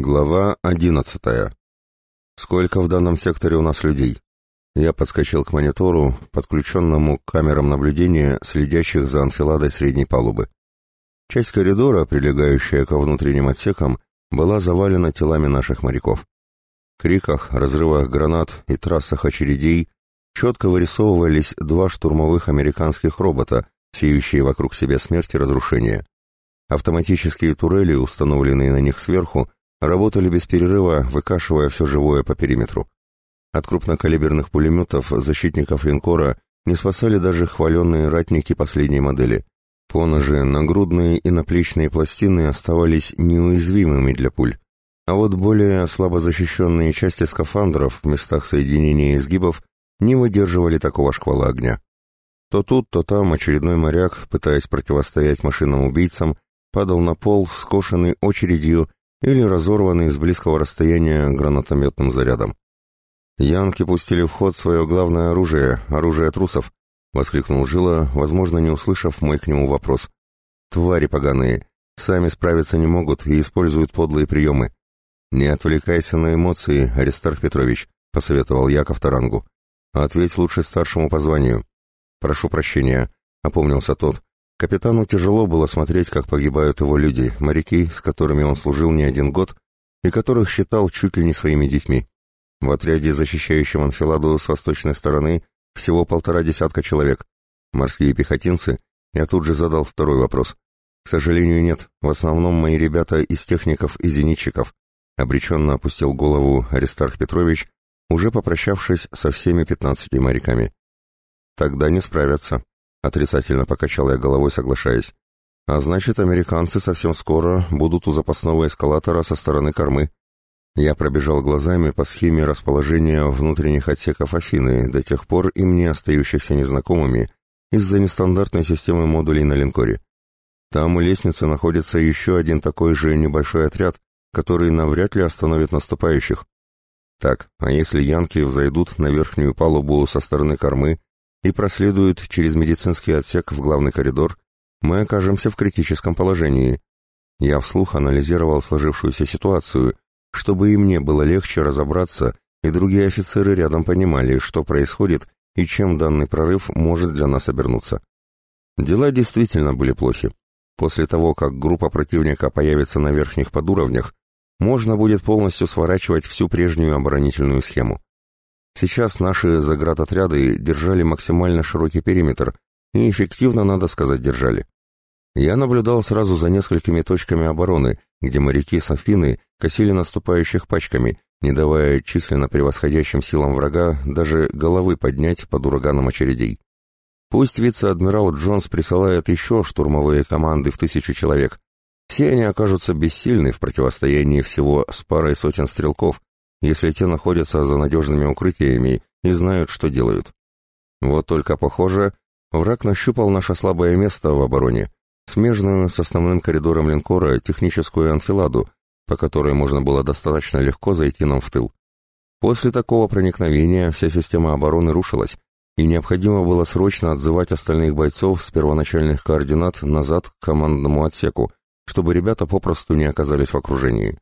Глава одиннадцатая. Сколько в данном секторе у нас людей? Я подскочил к монитору, подключенному к камерам наблюдения, следящих за анфиладой средней палубы. Часть коридора, прилегающая ко внутренним отсекам, была завалена телами наших моряков. В криках, разрывах гранат и трассах очередей четко вырисовывались два штурмовых американских робота, сеющие вокруг себя смерть и разрушение. Автоматические турели, установленные на них сверху, работали без перерыва, выкашивая все живое по периметру. От крупнокалиберных пулеметов защитников линкора не спасали даже хваленные ратники последней модели. Поножи, нагрудные и наплечные пластины оставались неуязвимыми для пуль. А вот более слабо защищенные части скафандров в местах соединения изгибов не выдерживали такого шквала огня. То тут, то там очередной моряк, пытаясь противостоять машинам-убийцам, падал на пол, скошенный очередью или разорванный с близкого расстояния гранатометным зарядом. «Янки пустили в ход свое главное оружие, оружие трусов», — воскликнул Жила, возможно, не услышав мой к нему вопрос. «Твари поганые, сами справиться не могут и используют подлые приемы. Не отвлекайся на эмоции, Аристарх Петрович», — посоветовал я Ковторангу. «Ответь лучше старшему по званию». «Прошу прощения», — опомнился тот, Капитану тяжело было смотреть, как погибают его люди, моряки, с которыми он служил не один год и которых считал чуть ли не своими детьми. В отряде, защищающем анфиладу с восточной стороны, всего полтора десятка человек. Морские пехотинцы? Я тут же задал второй вопрос. К сожалению, нет. В основном мои ребята из техников и зенитчиков. Обреченно опустил голову Аристарх Петрович, уже попрощавшись со всеми пятнадцатью моряками. Тогда не справятся. Отрицательно покачал я головой, соглашаясь. А значит, американцы совсем скоро будут у запасного эскалатора со стороны кормы. Я пробежал глазами по схеме расположения внутренних отсеков Афины, до тех пор им не остающихся незнакомыми, из-за нестандартной системы модулей на линкоре. Там у лестницы находится еще один такой же небольшой отряд, который навряд ли остановит наступающих. Так, а если янки взойдут на верхнюю палубу со стороны кормы, и проследуют через медицинский отсек в главный коридор, мы окажемся в критическом положении. Я вслух анализировал сложившуюся ситуацию, чтобы и мне было легче разобраться, и другие офицеры рядом понимали, что происходит и чем данный прорыв может для нас обернуться. Дела действительно были плохи. После того, как группа противника появится на верхних подуровнях, можно будет полностью сворачивать всю прежнюю оборонительную схему. Сейчас наши заградотряды держали максимально широкий периметр и эффективно, надо сказать, держали. Я наблюдал сразу за несколькими точками обороны, где моряки с Афины косили наступающих пачками, не давая численно превосходящим силам врага даже головы поднять под ураганом очередей. Пусть вице-адмирал Джонс присылает еще штурмовые команды в тысячу человек. Все они окажутся бессильны в противостоянии всего с парой сотен стрелков, если те находятся за надежными укрытиями и знают, что делают. Вот только, похоже, враг нащупал наше слабое место в обороне, смежную с основным коридором линкора техническую анфиладу, по которой можно было достаточно легко зайти нам в тыл. После такого проникновения вся система обороны рушилась, и необходимо было срочно отзывать остальных бойцов с первоначальных координат назад к командному отсеку, чтобы ребята попросту не оказались в окружении.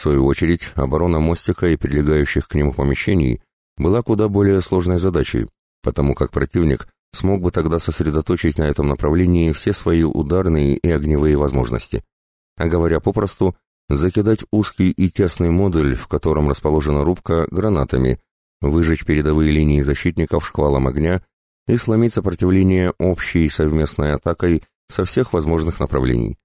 Свою очередь, оборона мостика и прилегающих к нему помещений была куда более сложной задачей, потому как противник смог бы тогда сосредоточить на этом направлении все свои ударные и огневые возможности. А говоря попросту, закидать узкий и тесный модуль, в котором расположена рубка, гранатами, выжечь передовые линии защитников шквалом огня и сломить сопротивление общей совместной атакой со всех возможных направлений.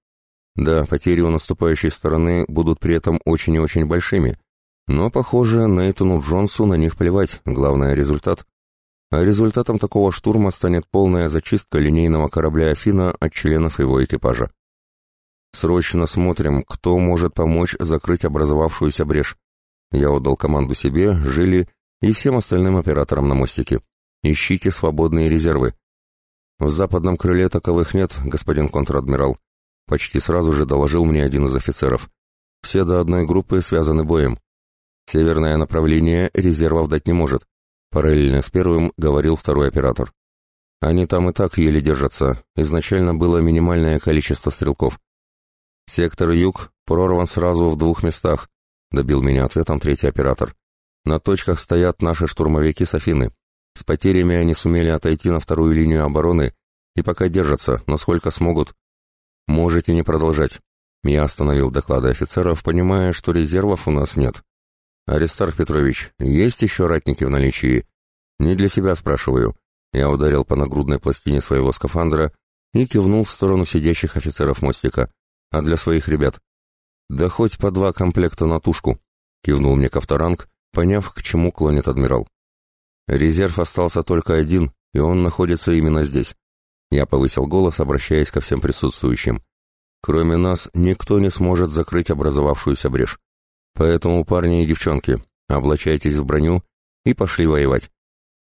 Да, потери у наступающей стороны будут при этом очень и очень большими, но, похоже, Нейтану Джонсу на них плевать, главное — результат. А результатом такого штурма станет полная зачистка линейного корабля «Афина» от членов его экипажа. Срочно смотрим, кто может помочь закрыть образовавшуюся брешь. Я отдал команду себе, Жили и всем остальным операторам на мостике. Ищите свободные резервы. В западном крыле таковых нет, господин контр-адмирал. Почти сразу же доложил мне один из офицеров. Все до одной группы связаны боем. Северное направление резервов дать не может. Параллельно с первым говорил второй оператор. Они там и так еле держатся. Изначально было минимальное количество стрелков. Сектор юг прорван сразу в двух местах, добил меня ответом третий оператор. На точках стоят наши штурмовики Софины. С потерями они сумели отойти на вторую линию обороны и пока держатся, насколько смогут. Можете не продолжать. Я остановил доклады офицеров, понимая, что резервов у нас нет. Аристарх Петрович, есть еще ратники в наличии? Не для себя спрашиваю. Я ударил по нагрудной пластине своего скафандра и кивнул в сторону сидящих офицеров мостика. А для своих ребят? Да хоть по два комплекта на тушку, кивнул мне Ковторанг, поняв, к чему клонит адмирал. Резерв остался только один, и он находится именно здесь. Я повысил голос, обращаясь ко всем присутствующим. Кроме нас, никто не сможет закрыть образовавшуюся брешь. Поэтому, парни и девчонки, облачайтесь в броню и пошли воевать.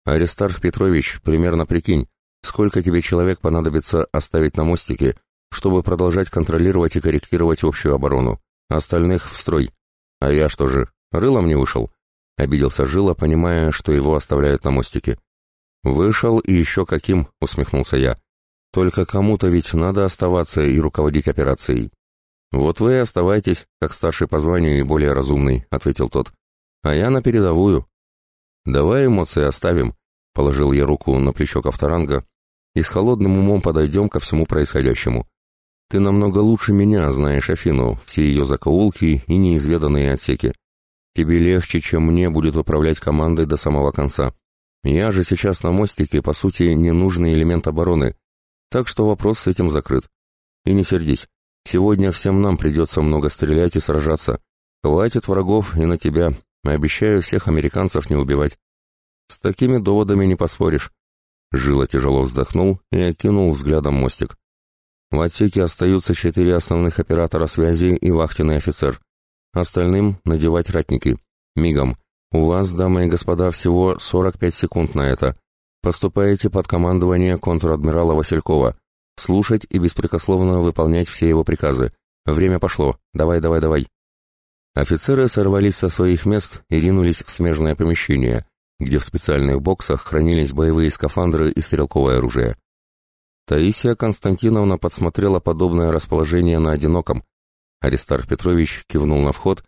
Аристарх Петрович, примерно прикинь, сколько тебе человек понадобится оставить на мостике, чтобы продолжать контролировать и корректировать общую оборону. Остальных в строй. А я что же, рылом не вышел? Обиделся Жила, понимая, что его оставляют на мостике. «Вышел и еще каким», — усмехнулся я. Только кому-то ведь надо оставаться и руководить операцией. Вот вы и оставайтесь, как старший по званию и более разумный, ответил тот. А я на передовую. Давай эмоции оставим, положил я руку на плечо Ковторанга, и с холодным умом подойдем ко всему происходящему. Ты намного лучше меня знаешь Афину, все ее закоулки и неизведанные отсеки. Тебе легче, чем мне будет управлять командой до самого конца. Я же сейчас на мостике, по сути, ненужный элемент обороны, так что вопрос с этим закрыт. И не сердись, сегодня всем нам придется много стрелять и сражаться. Хватит врагов и на тебя. Обещаю всех американцев не убивать. С такими доводами не поспоришь. Жила тяжело вздохнул и окинул взглядом мостик. В отсеке остаются четыре основных оператора связи и вахтенный офицер. Остальным надевать ратники. Мигом. У вас, дамы и господа, всего 45 секунд на это. Поступаете под командование контр-адмирала Василькова. Слушать и беспрекословно выполнять все его приказы. Время пошло. Давай, давай, давай. Офицеры сорвались со своих мест и ринулись в смежное помещение, где в специальных боксах хранились боевые скафандры и стрелковое оружие. Таисия Константиновна подсмотрела подобное расположение на одиноком. Аристарх Петрович кивнул на вход,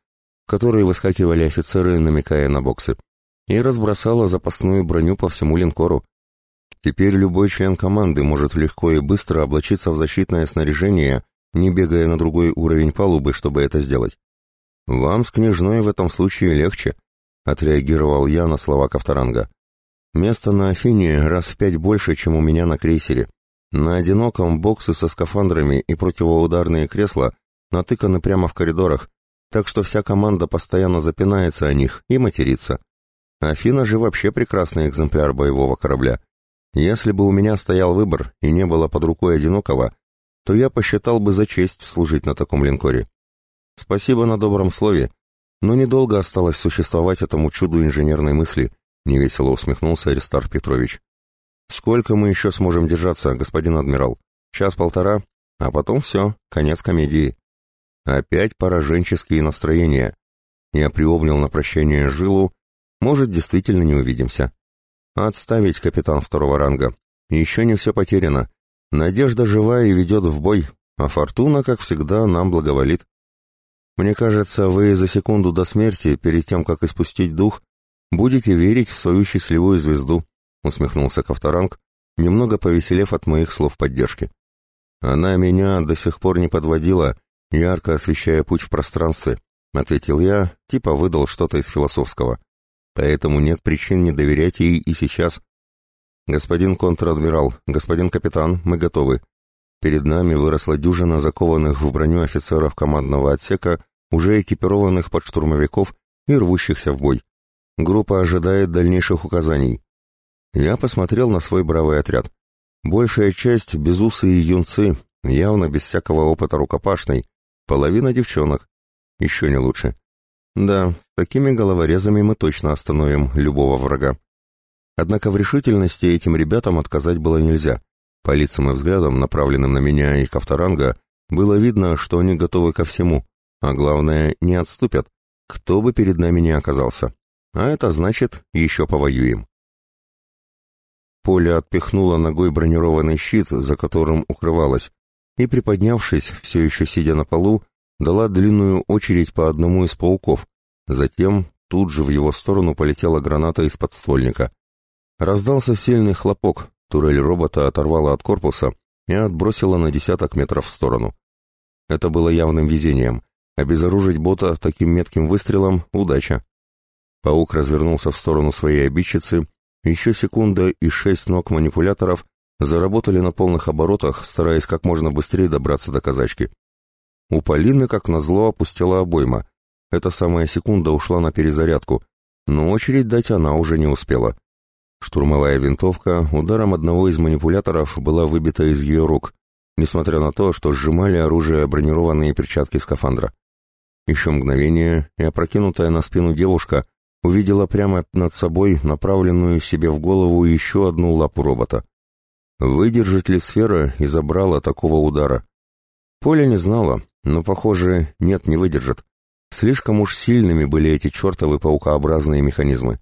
в который выскакивали офицеры, намекая на боксы и разбросала запасную броню по всему линкору. Теперь любой член команды может легко и быстро облачиться в защитное снаряжение, не бегая на другой уровень палубы, чтобы это сделать. «Вам с княжной в этом случае легче», — отреагировал я на слова Ковторанга. «Место на Афине раз в пять больше, чем у меня на крейсере. На одиноком боксы со скафандрами и противоударные кресла натыканы прямо в коридорах, так что вся команда постоянно запинается о них и матерится. Афина же вообще прекрасный экземпляр боевого корабля. Если бы у меня стоял выбор и не было под рукой одинокого, то я посчитал бы за честь служить на таком линкоре. Спасибо на добром слове, но недолго осталось существовать этому чуду инженерной мысли, невесело усмехнулся Аристарх Петрович. Сколько мы еще сможем держаться, господин адмирал? Час-полтора, а потом все, конец комедии. Опять пораженческие настроения. Я приобнял на прощание жилу может, действительно не увидимся. Отставить, капитан второго ранга. Еще не все потеряно. Надежда жива и ведет в бой, а фортуна, как всегда, нам благоволит. Мне кажется, вы за секунду до смерти, перед тем, как испустить дух, будете верить в свою счастливую звезду, усмехнулся Ковторанг, немного повеселев от моих слов поддержки. Она меня до сих пор не подводила, ярко освещая путь в пространстве, ответил я, типа выдал что-то из философского поэтому нет причин не доверять ей и сейчас. Господин контр-адмирал, господин капитан, мы готовы. Перед нами выросла дюжина закованных в броню офицеров командного отсека, уже экипированных под штурмовиков и рвущихся в бой. Группа ожидает дальнейших указаний. Я посмотрел на свой бравый отряд. Большая часть — безусые юнцы, явно без всякого опыта рукопашной, половина девчонок. Еще не лучше. Да, с такими головорезами мы точно остановим любого врага. Однако в решительности этим ребятам отказать было нельзя. По лицам и взглядам, направленным на меня и Кавторанга, было видно, что они готовы ко всему, а главное, не отступят, кто бы перед нами ни оказался. А это значит, еще повоюем. Поле отпихнуло ногой бронированный щит, за которым укрывалась, и, приподнявшись, все еще сидя на полу, дала длинную очередь по одному из пауков. Затем тут же в его сторону полетела граната из подствольника. Раздался сильный хлопок, турель робота оторвала от корпуса и отбросила на десяток метров в сторону. Это было явным везением. Обезоружить бота таким метким выстрелом — удача. Паук развернулся в сторону своей обидчицы, еще секунда и шесть ног манипуляторов заработали на полных оборотах, стараясь как можно быстрее добраться до казачки. У Полины, как назло, опустила обойма. Эта самая секунда ушла на перезарядку, но очередь дать она уже не успела. Штурмовая винтовка ударом одного из манипуляторов была выбита из ее рук, несмотря на то, что сжимали оружие бронированные перчатки скафандра. Еще мгновение, и опрокинутая на спину девушка увидела прямо над собой направленную себе в голову еще одну лапу робота. Выдержит ли сфера и забрала такого удара? Поля не знала, но, похоже, нет, не выдержит. Слишком уж сильными были эти чертовы паукообразные механизмы.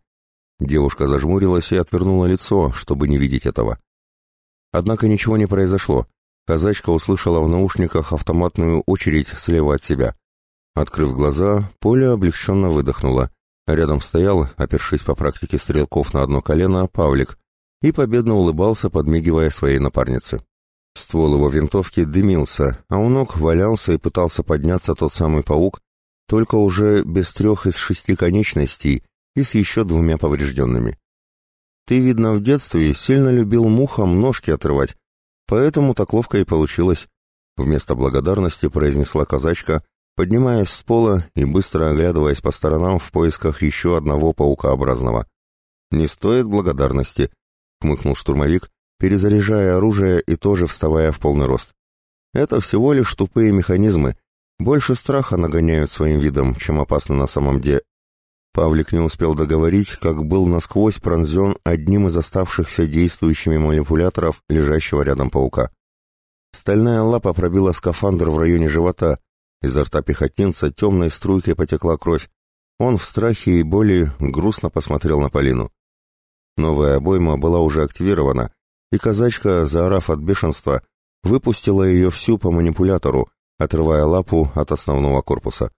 Девушка зажмурилась и отвернула лицо, чтобы не видеть этого. Однако ничего не произошло. Казачка услышала в наушниках автоматную очередь слева от себя. Открыв глаза, Поля облегченно выдохнула. Рядом стоял, опершись по практике стрелков на одно колено, Павлик, и победно улыбался, подмигивая своей напарнице. Ствол его винтовки дымился, а у ног валялся и пытался подняться тот самый паук, только уже без трех из шести конечностей и с еще двумя поврежденными. Ты, видно, в детстве сильно любил мухам ножки отрывать, поэтому так ловко и получилось. Вместо благодарности произнесла казачка, поднимаясь с пола и быстро оглядываясь по сторонам в поисках еще одного паукообразного. «Не стоит благодарности», — хмыкнул штурмовик, перезаряжая оружие и тоже вставая в полный рост. «Это всего лишь тупые механизмы, больше страха нагоняют своим видом, чем опасно на самом деле». Павлик не успел договорить, как был насквозь пронзен одним из оставшихся действующими манипуляторов, лежащего рядом паука. Стальная лапа пробила скафандр в районе живота, Изо рта пехотинца темной струйкой потекла кровь. Он в страхе и боли грустно посмотрел на Полину. Новая обойма была уже активирована, и казачка, заорав от бешенства, выпустила ее всю по манипулятору, отрывая лапу от основного корпуса.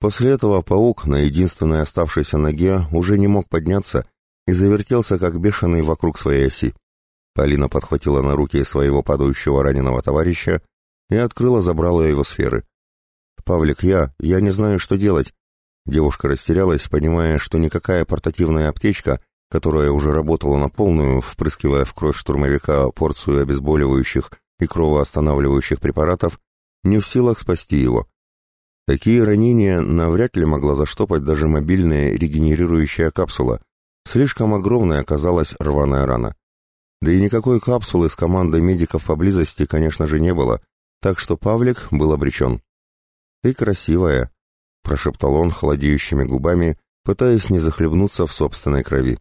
После этого паук на единственной оставшейся ноге уже не мог подняться и завертелся как бешеный вокруг своей оси. Полина подхватила на руки своего падающего раненого товарища и открыла забрала его сферы. «Павлик, я... я не знаю, что делать». Девушка растерялась, понимая, что никакая портативная аптечка, которая уже работала на полную, впрыскивая в кровь штурмовика порцию обезболивающих и кровоостанавливающих препаратов, не в силах спасти его. Такие ранения навряд ли могла заштопать даже мобильная регенерирующая капсула. Слишком огромной оказалась рваная рана. Да и никакой капсулы с командой медиков поблизости, конечно же, не было, так что Павлик был обречен. «Ты красивая», — прошептал он холодеющими губами, пытаясь не захлебнуться в собственной крови.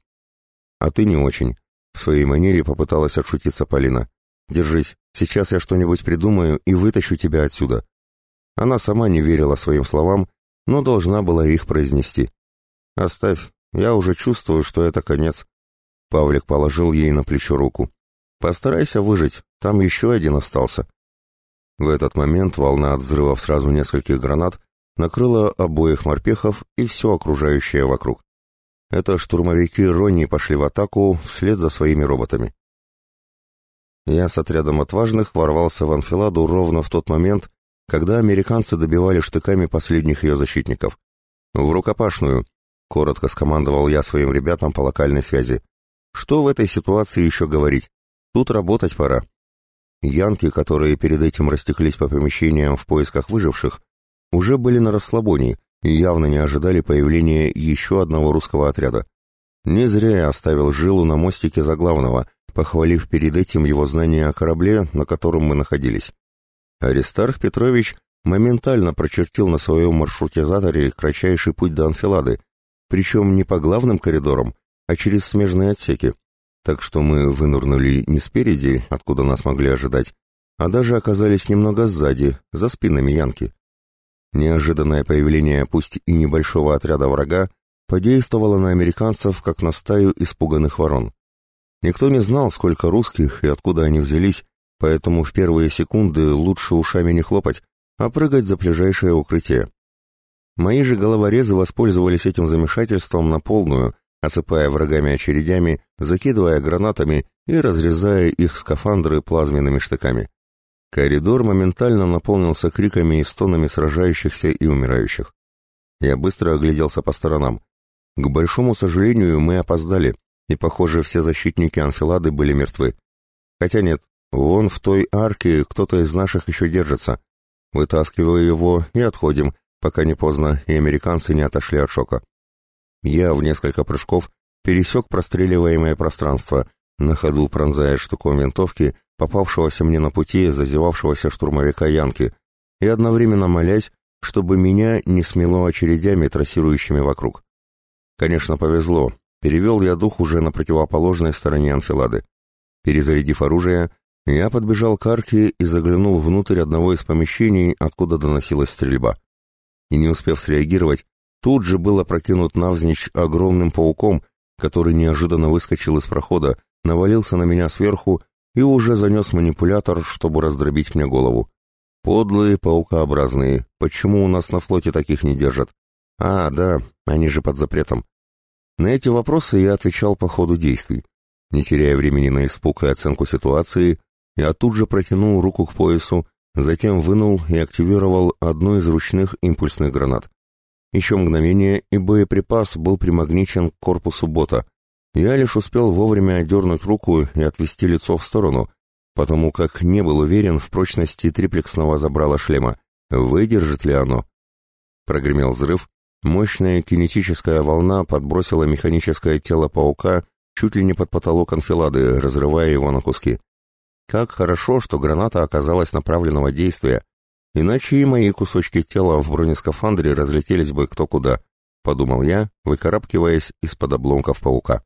«А ты не очень», — в своей манере попыталась отшутиться Полина. «Держись, сейчас я что-нибудь придумаю и вытащу тебя отсюда». Она сама не верила своим словам, но должна была их произнести. «Оставь, я уже чувствую, что это конец». Павлик положил ей на плечо руку. «Постарайся выжить, там еще один остался». В этот момент волна от взрывов сразу нескольких гранат накрыла обоих морпехов и все окружающее вокруг. Это штурмовики Ронни пошли в атаку вслед за своими роботами. Я с отрядом отважных ворвался в анфиладу ровно в тот момент, когда американцы добивали штыками последних ее защитников. «В рукопашную!» — коротко скомандовал я своим ребятам по локальной связи. «Что в этой ситуации еще говорить? Тут работать пора». Янки, которые перед этим растеклись по помещениям в поисках выживших, уже были на расслабоне и явно не ожидали появления еще одного русского отряда. Не зря я оставил жилу на мостике за главного, похвалив перед этим его знания о корабле, на котором мы находились. Аристарх Петрович моментально прочертил на своем маршрутизаторе кратчайший путь до Анфилады, причем не по главным коридорам, а через смежные отсеки, так что мы вынурнули не спереди, откуда нас могли ожидать, а даже оказались немного сзади, за спинами Янки. Неожиданное появление пусть и небольшого отряда врага подействовало на американцев, как на стаю испуганных ворон. Никто не знал, сколько русских и откуда они взялись, поэтому в первые секунды лучше ушами не хлопать, а прыгать за ближайшее укрытие. Мои же головорезы воспользовались этим замешательством на полную, осыпая врагами очередями, закидывая гранатами и разрезая их скафандры плазменными штыками. Коридор моментально наполнился криками и стонами сражающихся и умирающих. Я быстро огляделся по сторонам. К большому сожалению, мы опоздали, и, похоже, все защитники анфилады были мертвы. Хотя нет, вон в той арке кто-то из наших еще держится. Вытаскиваю его и отходим, пока не поздно, и американцы не отошли от шока. Я в несколько прыжков пересек простреливаемое пространство, на ходу пронзая штуком винтовки попавшегося мне на пути зазевавшегося штурмовика Янки, и одновременно молясь, чтобы меня не смело очередями, трассирующими вокруг. Конечно, повезло. Перевел я дух уже на противоположной стороне анфилады. Перезарядив оружие, я подбежал к арке и заглянул внутрь одного из помещений, откуда доносилась стрельба. И не успев среагировать, тут же был опрокинут навзничь огромным пауком, который неожиданно выскочил из прохода, навалился на меня сверху и уже занес манипулятор, чтобы раздробить мне голову. Подлые паукообразные. Почему у нас на флоте таких не держат? А, да, они же под запретом. На эти вопросы я отвечал по ходу действий. Не теряя времени на испуг и оценку ситуации, я тут же протянул руку к поясу, затем вынул и активировал одну из ручных импульсных гранат. Еще мгновение, и боеприпас был примагничен к корпусу бота, я лишь успел вовремя отдернуть руку и отвести лицо в сторону, потому как не был уверен в прочности триплексного забрала шлема. Выдержит ли оно? Прогремел взрыв. Мощная кинетическая волна подбросила механическое тело паука чуть ли не под потолок анфилады, разрывая его на куски. Как хорошо, что граната оказалась направленного действия, иначе и мои кусочки тела в бронескафандре разлетелись бы кто куда, подумал я, выкарабкиваясь из-под обломков паука.